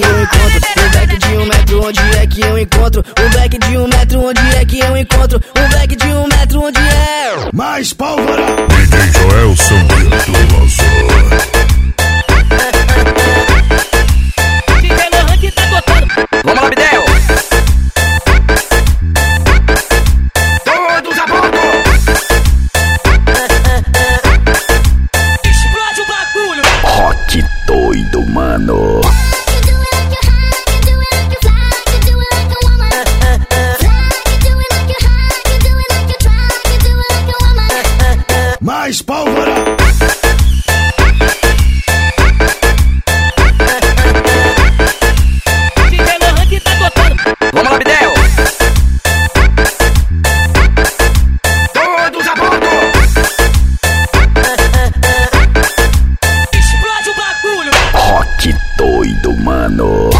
que eu? Um black de um metro, onde é que eu encontro? Um black de um metro, onde é que eu encontro? Um black de um metro, onde é? Mais pólvora! Presidente Joel São Bento lançou. tá tocando. Vamos lá, Beel. Todos a ponto. Explode o bacurau. Rock doido, mano. mais pólvora. Vamos lá, Bidel. Todos a bordo. Explode o bagulho. Rock doido, mano.